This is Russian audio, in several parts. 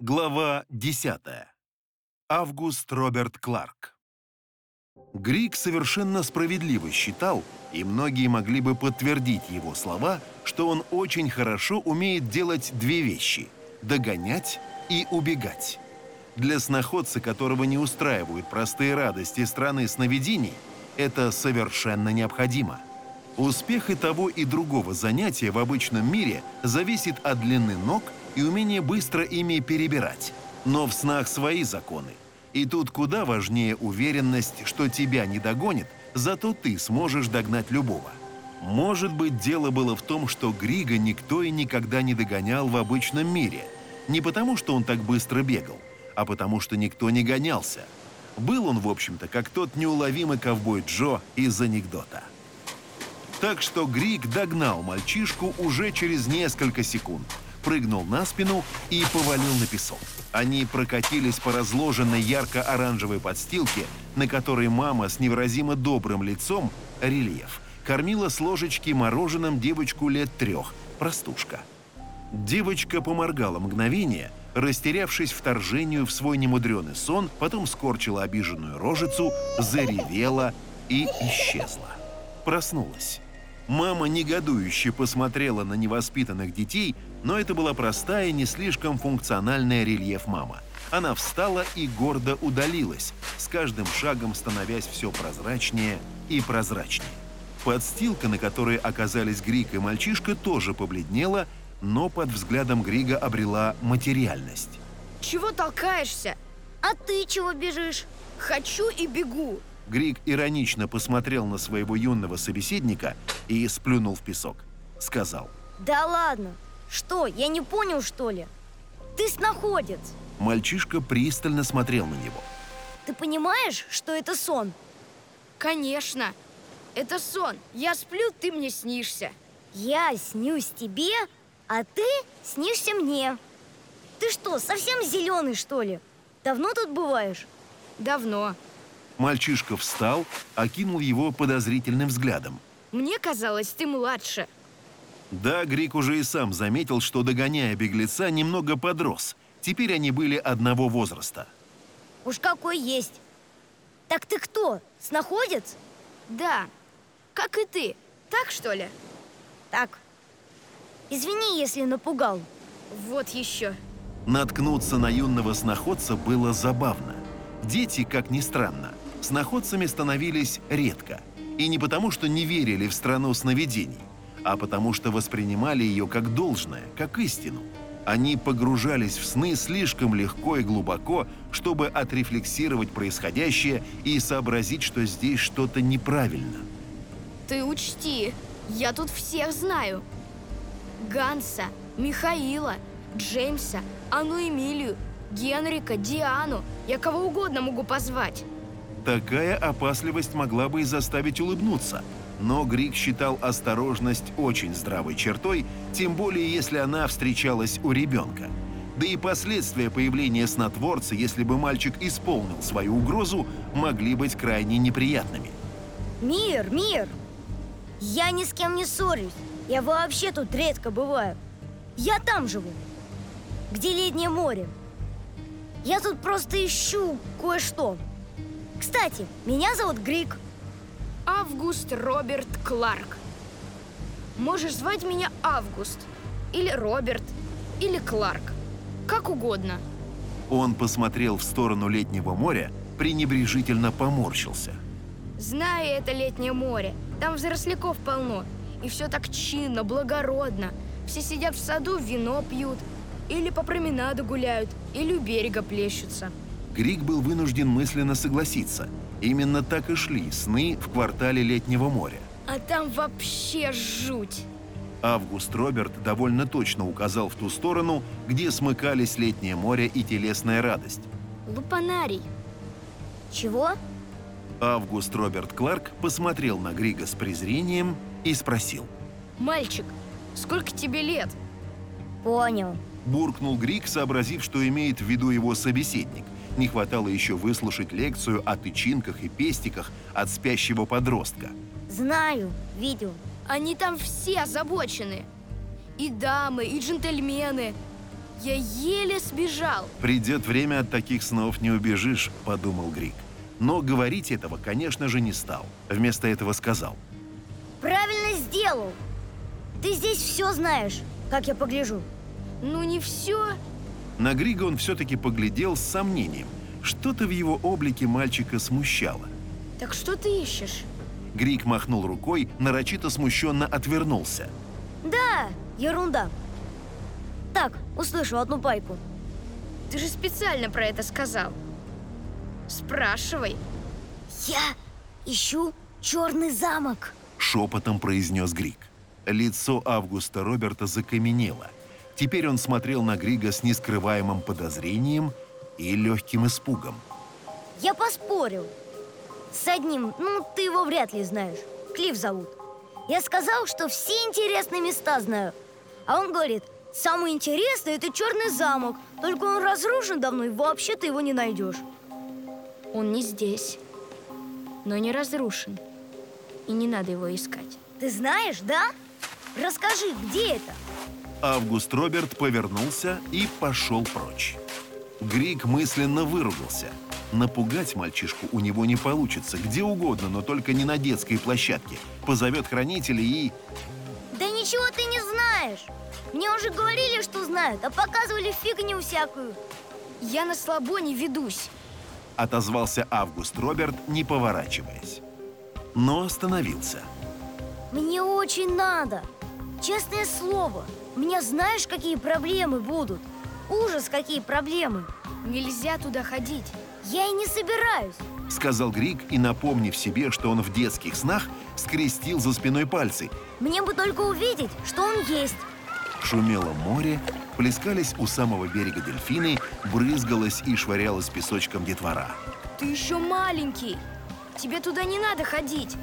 Глава 10. Август Роберт Кларк. Грик совершенно справедливо считал, и многие могли бы подтвердить его слова, что он очень хорошо умеет делать две вещи – догонять и убегать. Для сноходца, которого не устраивают простые радости страны сновидений, это совершенно необходимо. Успех и того и другого занятия в обычном мире зависит от длины ног и умения быстро ими перебирать. Но в снах свои законы. И тут куда важнее уверенность, что тебя не догонит, зато ты сможешь догнать любого. Может быть, дело было в том, что Грига никто и никогда не догонял в обычном мире. Не потому, что он так быстро бегал, а потому, что никто не гонялся. Был он, в общем-то, как тот неуловимый ковбой Джо из анекдота. Так что Григ догнал мальчишку уже через несколько секунд, прыгнул на спину и повалил на песок. Они прокатились по разложенной ярко-оранжевой подстилке, на которой мама с невыразимо добрым лицом, рельеф, кормила с ложечки мороженым девочку лет трех, простушка. Девочка поморгала мгновение, растерявшись вторжению в свой немудреный сон, потом скорчила обиженную рожицу, заревела и исчезла. Проснулась. Мама негодующе посмотрела на невоспитанных детей, но это была простая, не слишком функциональная рельеф-мама. Она встала и гордо удалилась, с каждым шагом становясь все прозрачнее и прозрачнее. Подстилка, на которой оказались Грик и мальчишка, тоже побледнела, но под взглядом Грига обрела материальность. Чего толкаешься? А ты чего бежишь? Хочу и бегу. Григ иронично посмотрел на своего юного собеседника и сплюнул в песок. Сказал. Да ладно. Что, я не понял, что ли? Ты сноходец. Мальчишка пристально смотрел на него. Ты понимаешь, что это сон? Конечно. Это сон. Я сплю, ты мне снишься. Я снюсь тебе, а ты снишься мне. Ты что, совсем зеленый, что ли? Давно тут бываешь? Давно. Мальчишка встал, окинул его подозрительным взглядом. Мне казалось, ты младше. Да, Грик уже и сам заметил, что, догоняя беглеца, немного подрос. Теперь они были одного возраста. Уж какой есть. Так ты кто, сноходец? Да, как и ты. Так, что ли? Так. Извини, если напугал. Вот еще. Наткнуться на юного сноходца было забавно. Дети, как ни странно, сноходцами становились редко. И не потому, что не верили в страну сновидений, а потому что воспринимали ее как должное, как истину. Они погружались в сны слишком легко и глубоко, чтобы отрефлексировать происходящее и сообразить, что здесь что-то неправильно. Ты учти, я тут всех знаю. Ганса, Михаила, Джеймса, Анну Эмилию, Генрика, Диану. Я кого угодно могу позвать. Такая опасливость могла бы и заставить улыбнуться. Но Грик считал осторожность очень здравой чертой, тем более если она встречалась у ребенка. Да и последствия появления снотворца, если бы мальчик исполнил свою угрозу, могли быть крайне неприятными. Мир, мир! Я ни с кем не ссорюсь. Я вообще тут редко бываю. Я там живу, где летнее море. Я тут просто ищу кое-что. Кстати, меня зовут Грик. Август Роберт Кларк. Можешь звать меня Август, или Роберт, или Кларк. Как угодно. Он посмотрел в сторону летнего моря, пренебрежительно поморщился. Знаю это летнее море. Там взросляков полно. И все так чинно, благородно. Все сидят в саду, вино пьют. Или по променаду гуляют, или у берега плещутся. Грик был вынужден мысленно согласиться. Именно так и шли сны в квартале летнего моря. А там вообще жуть. Август Роберт довольно точно указал в ту сторону, где смыкались летнее море и телесная радость. Лупанарий. Чего? Август Роберт Кларк посмотрел на Грига с презрением и спросил. Мальчик, сколько тебе лет? Понял. Буркнул Грик, сообразив, что имеет в виду его собеседник. Не хватало еще выслушать лекцию о тычинках и пестиках от спящего подростка. Знаю, видел. Они там все озабочены. И дамы, и джентльмены. Я еле сбежал. «Придет время, от таких снов не убежишь», — подумал Грик. Но говорить этого, конечно же, не стал. Вместо этого сказал. Правильно сделал. Ты здесь все знаешь, как я погляжу. Ну не все. На Грига он все-таки поглядел с сомнением. Что-то в его облике мальчика смущало. Так что ты ищешь? Грик махнул рукой, нарочито смущенно отвернулся. Да, ерунда. Так, услышал одну пайку. Ты же специально про это сказал. Спрашивай. Я ищу черный замок. Шепотом произнес Грик. Лицо Августа Роберта закаменело. Теперь он смотрел на Грига с нескрываемым подозрением и легким испугом. Я поспорил. С одним, ну, ты его вряд ли знаешь. Клифф зовут. Я сказал, что все интересные места знаю. А он говорит, самый интересный это черный замок. Только он разрушен давно, и вообще ты его не найдешь. Он не здесь, но не разрушен. И не надо его искать. Ты знаешь, да? Расскажи, где это? Август Роберт повернулся и пошел прочь. Грик мысленно выругался. Напугать мальчишку у него не получится, где угодно, но только не на детской площадке. Позовет хранителей и... Да ничего ты не знаешь. Мне уже говорили, что знают, а показывали фигню всякую. Я на слабо не ведусь. Отозвался Август Роберт, не поворачиваясь. Но остановился. Мне очень надо. Честное слово, у меня знаешь, какие проблемы будут? Ужас, какие проблемы. Нельзя туда ходить. Я и не собираюсь. Сказал Грик и, напомнив себе, что он в детских снах, скрестил за спиной пальцы. Мне бы только увидеть, что он есть. Шумело море, плескались у самого берега дельфины, брызгалась и швырялась песочком детвора. Ты еще маленький. Тебе туда не надо ходить.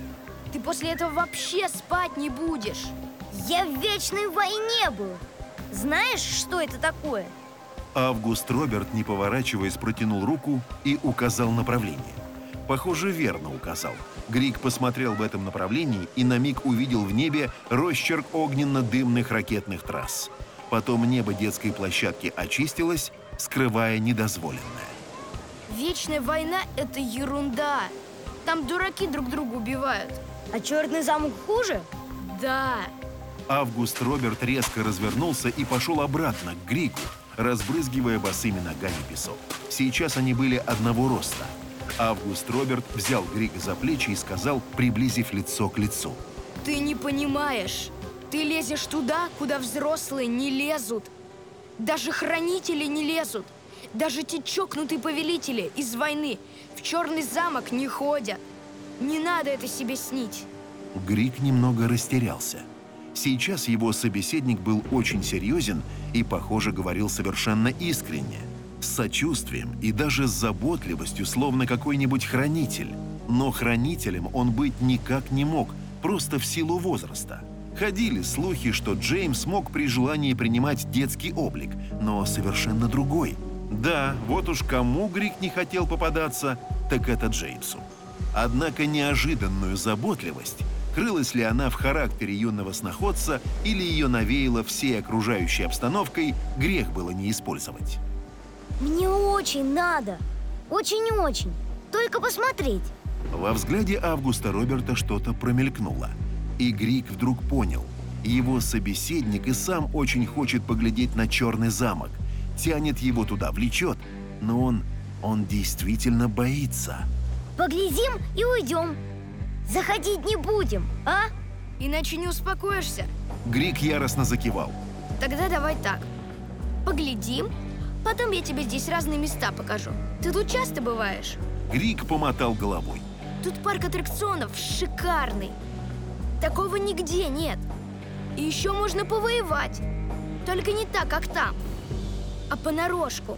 Ты после этого вообще спать не будешь. Я в вечной войне был. Знаешь, что это такое? Август Роберт, не поворачиваясь, протянул руку и указал направление. Похоже, верно указал. Грик посмотрел в этом направлении и на миг увидел в небе росчерк огненно-дымных ракетных трасс. Потом небо детской площадки очистилось, скрывая недозволенное. Вечная война — это ерунда. Там дураки друг друга убивают. А черный замок хуже? Да. Август Роберт резко развернулся и пошел обратно к Грику, разбрызгивая босыми ногами песок. Сейчас они были одного роста. Август Роберт взял Грика за плечи и сказал, приблизив лицо к лицу. Ты не понимаешь. Ты лезешь туда, куда взрослые не лезут. Даже хранители не лезут. Даже те чокнутые повелители из войны в черный замок не ходят. Не надо это себе снить. Грик немного растерялся. Сейчас его собеседник был очень серьезен и, похоже, говорил совершенно искренне. С сочувствием и даже с заботливостью, словно какой-нибудь хранитель. Но хранителем он быть никак не мог, просто в силу возраста. Ходили слухи, что Джеймс мог при желании принимать детский облик, но совершенно другой. Да, вот уж кому Грик не хотел попадаться, так это Джеймсу. Однако неожиданную заботливость, крылась ли она в характере юного сноходца или ее навеяло всей окружающей обстановкой, грех было не использовать. Мне очень надо. Очень-очень. Только посмотреть. Во взгляде Августа Роберта что-то промелькнуло. И Грик вдруг понял. Его собеседник и сам очень хочет поглядеть на черный замок. Тянет его туда, влечет. Но он... он действительно боится. Поглядим и уйдем. Заходить не будем, а? Иначе не успокоишься. Грик яростно закивал. Тогда давай так. Поглядим, потом я тебе здесь разные места покажу. Ты тут часто бываешь? Грик помотал головой. Тут парк аттракционов шикарный. Такого нигде нет. И еще можно повоевать. Только не так, как там, а понарошку.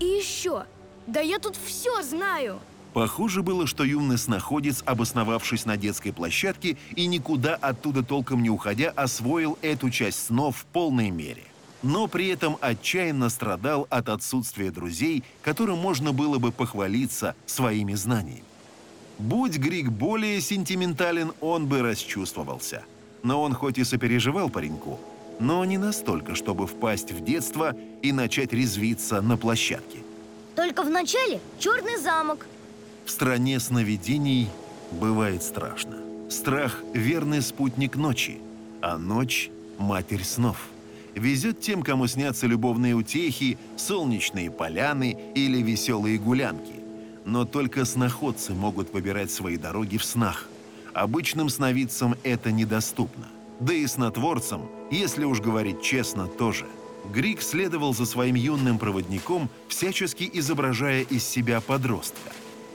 И еще, да я тут все знаю. Похоже было, что юный снаходец, обосновавшись на детской площадке и никуда оттуда толком не уходя, освоил эту часть снов в полной мере. Но при этом отчаянно страдал от отсутствия друзей, которым можно было бы похвалиться своими знаниями. Будь Грик более сентиментален, он бы расчувствовался. Но он хоть и сопереживал пареньку, но не настолько, чтобы впасть в детство и начать резвиться на площадке. Только вначале черный замок. В стране сновидений бывает страшно. Страх – верный спутник ночи, а ночь – матерь снов. Везет тем, кому снятся любовные утехи, солнечные поляны или веселые гулянки. Но только сноходцы могут выбирать свои дороги в снах. Обычным сновидцам это недоступно. Да и снотворцам, если уж говорить честно, тоже. Грик следовал за своим юным проводником, всячески изображая из себя подростка.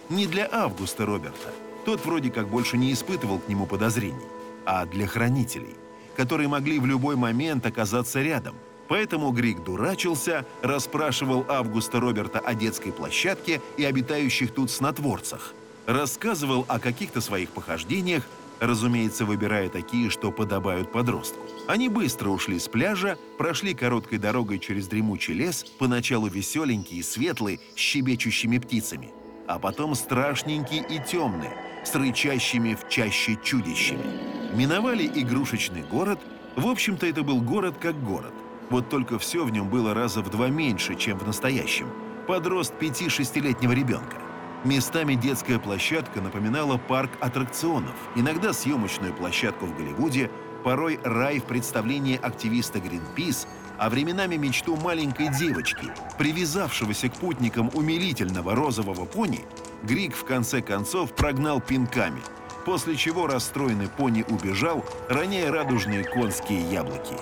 Не для Августа Роберта, тот вроде как больше не испытывал к нему подозрений, а для хранителей, которые могли в любой момент оказаться рядом. Поэтому Грик дурачился, расспрашивал Августа Роберта о детской площадке и обитающих тут снотворцах, рассказывал о каких-то своих похождениях, разумеется, выбирая такие, что подобают подростку. Они быстро ушли с пляжа, прошли короткой дорогой через дремучий лес, поначалу веселенький и светлый, с щебечущими птицами, а потом страшненький и темный, с рычащими в чаще чудищами. Миновали игрушечный город, в общем-то это был город как город, вот только все в нем было раза в два меньше, чем в настоящем. Подрост пяти-шестилетнего ребенка. Местами детская площадка напоминала парк аттракционов, иногда съемочную площадку в Голливуде, порой рай в представлении активиста Greenpeace, а временами мечту маленькой девочки, привязавшегося к путникам умилительного розового пони, Грик в конце концов прогнал пинками, после чего расстроенный пони убежал, роняя радужные конские яблоки.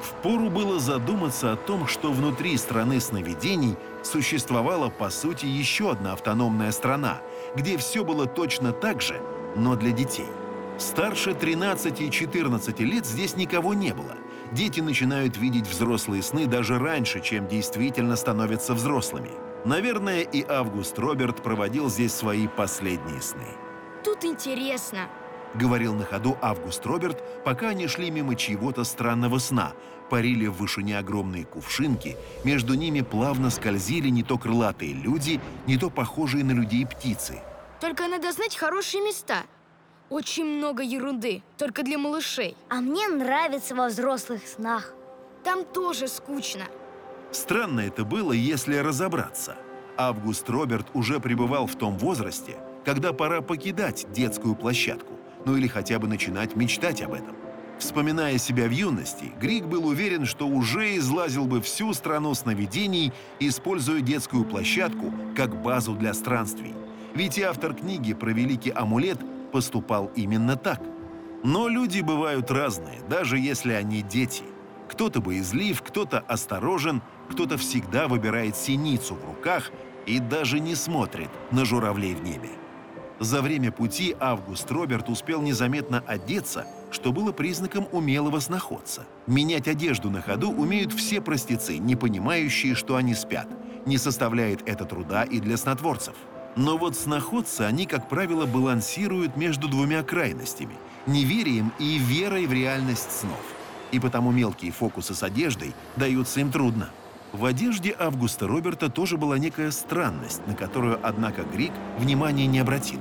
Впору было задуматься о том, что внутри страны сновидений существовала, по сути, еще одна автономная страна, где все было точно так же, но для детей. Старше 13 и 14 лет здесь никого не было. Дети начинают видеть взрослые сны даже раньше, чем действительно становятся взрослыми. Наверное, и Август Роберт проводил здесь свои последние сны. Тут интересно. — говорил на ходу Август Роберт, пока они шли мимо чьего-то странного сна, парили в вышине огромные кувшинки, между ними плавно скользили не то крылатые люди, не то похожие на людей птицы. Только надо знать хорошие места. Очень много ерунды, только для малышей. А мне нравится во взрослых снах. Там тоже скучно. Странно это было, если разобраться. Август Роберт уже пребывал в том возрасте, когда пора покидать детскую площадку, ну или хотя бы начинать мечтать об этом. Вспоминая себя в юности, Грик был уверен, что уже излазил бы всю страну сновидений, используя детскую площадку как базу для странствий. Ведь и автор книги про великий амулет поступал именно так. Но люди бывают разные, даже если они дети. Кто-то боязлив, кто-то осторожен, кто-то всегда выбирает синицу в руках и даже не смотрит на журавлей в небе. За время пути Август Роберт успел незаметно одеться, что было признаком умелого сноходца. Менять одежду на ходу умеют все простецы, не понимающие, что они спят. Не составляет это труда и для снотворцев. Но вот сноходцы, они, как правило, балансируют между двумя крайностями – неверием и верой в реальность снов. И потому мелкие фокусы с одеждой даются им трудно. В одежде Августа Роберта тоже была некая странность, на которую, однако, Грик внимания не обратил.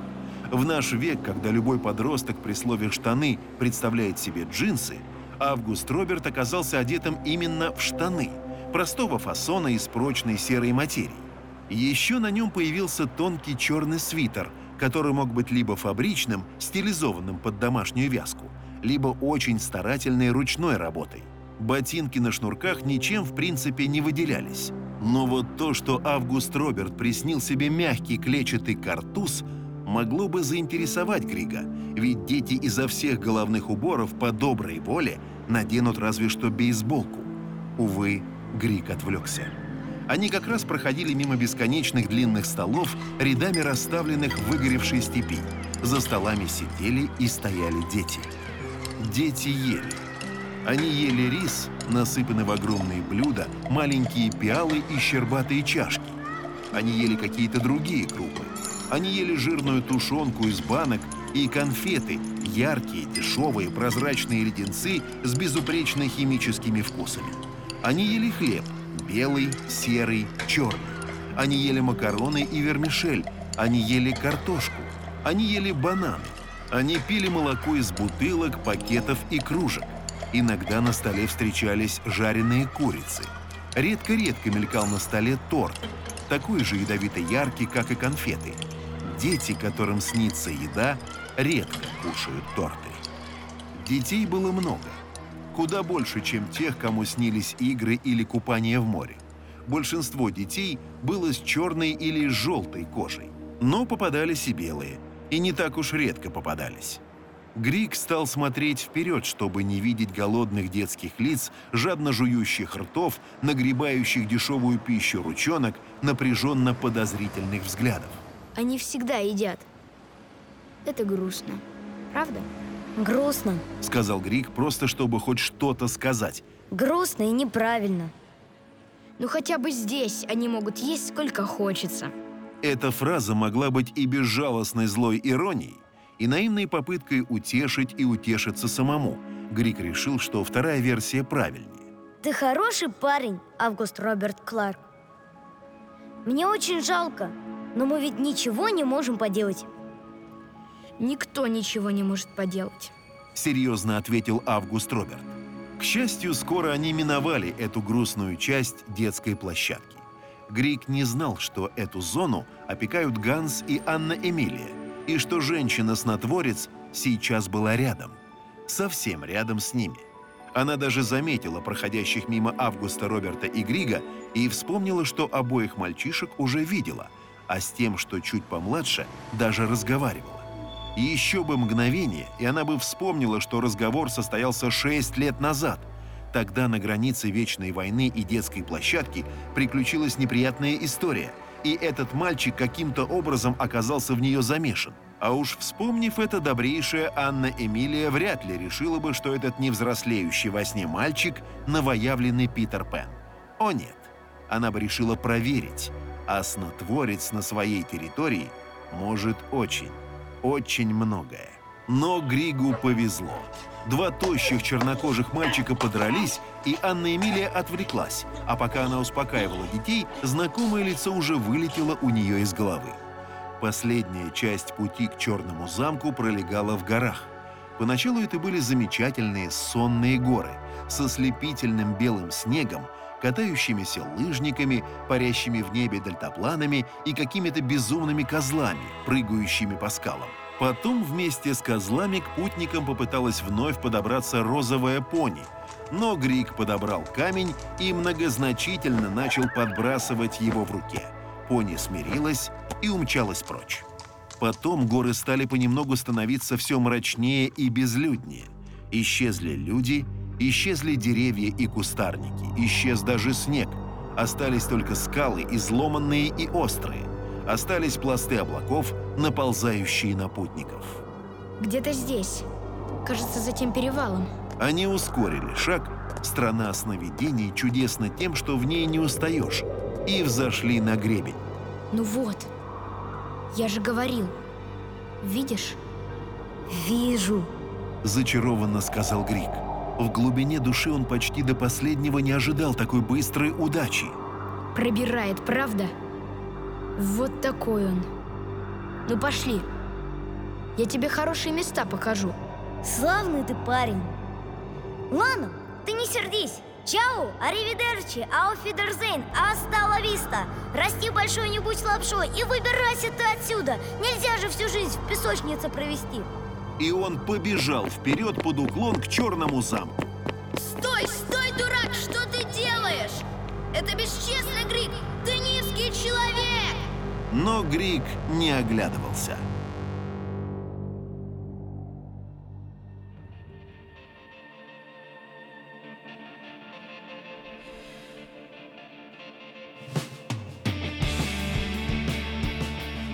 В наш век, когда любой подросток при слове «штаны» представляет себе джинсы, Август Роберт оказался одетым именно в штаны, простого фасона из прочной серой материи. Еще на нем появился тонкий черный свитер, который мог быть либо фабричным, стилизованным под домашнюю вязку, либо очень старательной ручной работой. Ботинки на шнурках ничем в принципе не выделялись. Но вот то, что Август Роберт приснил себе мягкий клетчатый картуз, могло бы заинтересовать Грига, ведь дети изо всех головных уборов по доброй воле наденут разве что бейсболку. Увы, Григ отвлекся. Они как раз проходили мимо бесконечных длинных столов, рядами расставленных в выгоревшей степи. За столами сидели и стояли дети. Дети ели. Они ели рис, насыпанный в огромные блюда, маленькие пиалы и щербатые чашки. Они ели какие-то другие крупы. Они ели жирную тушенку из банок и конфеты, яркие, дешевые, прозрачные леденцы с безупречно химическими вкусами. Они ели хлеб, белый, серый, черный. Они ели макароны и вермишель. Они ели картошку. Они ели бананы. Они пили молоко из бутылок, пакетов и кружек. Иногда на столе встречались жареные курицы. Редко-редко мелькал на столе торт, такой же ядовито яркий, как и конфеты. Дети, которым снится еда, редко кушают торты. Детей было много. Куда больше, чем тех, кому снились игры или купание в море. Большинство детей было с черной или желтой кожей. Но попадались и белые. И не так уж редко попадались. Грик стал смотреть вперед, чтобы не видеть голодных детских лиц, жадно жующих ртов, нагребающих дешевую пищу ручонок, напряженно подозрительных взглядов. Они всегда едят. Это грустно. Правда? Грустно. Сказал Грик, просто чтобы хоть что-то сказать. Грустно и неправильно. Ну хотя бы здесь они могут есть сколько хочется. Эта фраза могла быть и безжалостной злой иронией, и наивной попыткой утешить и утешиться самому. Грик решил, что вторая версия правильнее. Ты хороший парень, Август Роберт Кларк. Мне очень жалко, но мы ведь ничего не можем поделать. Никто ничего не может поделать. Серьезно ответил Август Роберт. К счастью, скоро они миновали эту грустную часть детской площадки. Грик не знал, что эту зону опекают Ганс и Анна Эмилия, и что женщина-снотворец сейчас была рядом, совсем рядом с ними. Она даже заметила проходящих мимо Августа, Роберта и Грига и вспомнила, что обоих мальчишек уже видела, а с тем, что чуть помладше, даже разговаривала. И еще бы мгновение, и она бы вспомнила, что разговор состоялся шесть лет назад. Тогда на границе Вечной войны и детской площадки приключилась неприятная история – и этот мальчик каким-то образом оказался в нее замешан. А уж вспомнив это, добрейшая Анна Эмилия вряд ли решила бы, что этот невзрослеющий во сне мальчик – новоявленный Питер Пен. О нет, она бы решила проверить, а снотворец на своей территории может очень, очень многое. Но Григу повезло. Два тощих чернокожих мальчика подрались, и Анна Эмилия отвлеклась, а пока она успокаивала детей, знакомое лицо уже вылетело у нее из головы. Последняя часть пути к Черному замку пролегала в горах. Поначалу это были замечательные сонные горы со слепительным белым снегом, катающимися лыжниками, парящими в небе дельтапланами и какими-то безумными козлами, прыгающими по скалам. Потом вместе с козлами к путникам попыталась вновь подобраться розовая пони, но Грик подобрал камень и многозначительно начал подбрасывать его в руке. Пони смирилась и умчалась прочь. Потом горы стали понемногу становиться все мрачнее и безлюднее. Исчезли люди, исчезли деревья и кустарники, исчез даже снег. Остались только скалы, изломанные и острые. Остались пласты облаков, наползающие на путников. Где-то здесь. Кажется, за тем перевалом. Они ускорили шаг. Страна сновидений чудесна тем, что в ней не устаешь. И взошли на гребень. Ну вот. Я же говорил. Видишь? Вижу. Зачарованно сказал Грик. В глубине души он почти до последнего не ожидал такой быстрой удачи. Пробирает, правда? Вот такой он. Ну пошли. Я тебе хорошие места покажу. Славный ты парень. Ладно, ты не сердись. Чао, аривидерчи, ауфидерзейн, астала виста. Расти большой, не будь лапшой и выбирайся ты отсюда. Нельзя же всю жизнь в песочнице провести. И он побежал вперед под уклон к черному замку. Стой, стой, дурак, что ты делаешь? Это бесчестно, Грик. Ты низкий человек. Но Грик не оглядывался.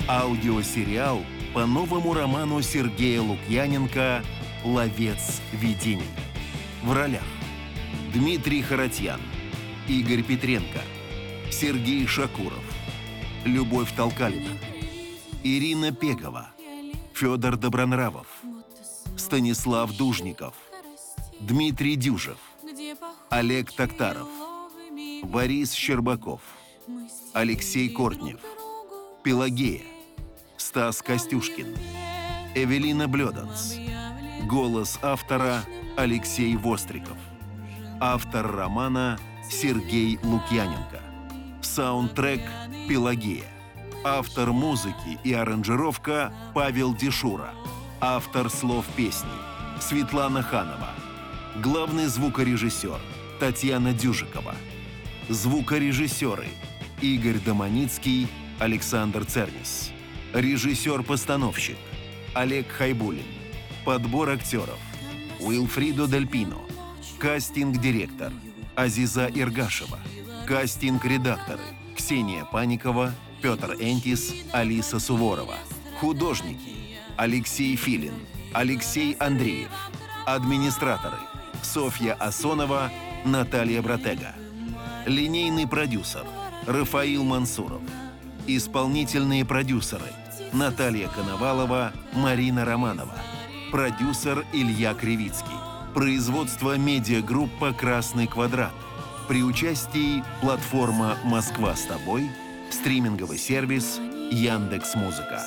Аудиосериал по новому роману Сергея Лукьяненко «Ловец видений». В ролях Дмитрий Харатьян, Игорь Петренко, Сергей Шакуров, Любовь Толкалина, Ирина Пегова, Федор Добронравов, Станислав Дужников, Дмитрий Дюжев, Олег Токтаров, Борис Щербаков, Алексей Кортнев, Пелагея, Стас Костюшкин, Эвелина Блёданс, Голос автора Алексей Востриков. Автор романа Сергей Лукьяненко. Саундтрек «Пелагея». Автор музыки и аранжировка Павел Дешура. Автор слов песни Светлана Ханова. Главный звукорежиссер Татьяна Дюжикова. Звукорежиссеры Игорь Доманицкий, Александр Цернис. Режиссер-постановщик Олег Хайбулин. Подбор актеров Уилфридо Дельпино. Кастинг-директор Азиза Иргашева. Кастинг-редакторы Ксения Паникова, Петр Энтис, Алиса Суворова. Художники Алексей Филин, Алексей Андреев. Администраторы Софья Асонова, Наталья Братега. Линейный продюсер Рафаил Мансуров. Исполнительные продюсеры Наталья Коновалова, Марина Романова. Продюсер Илья Кривицкий. Производство медиагруппа «Красный квадрат». При участии платформа «Москва с тобой», стриминговый сервис Яндекс Музыка.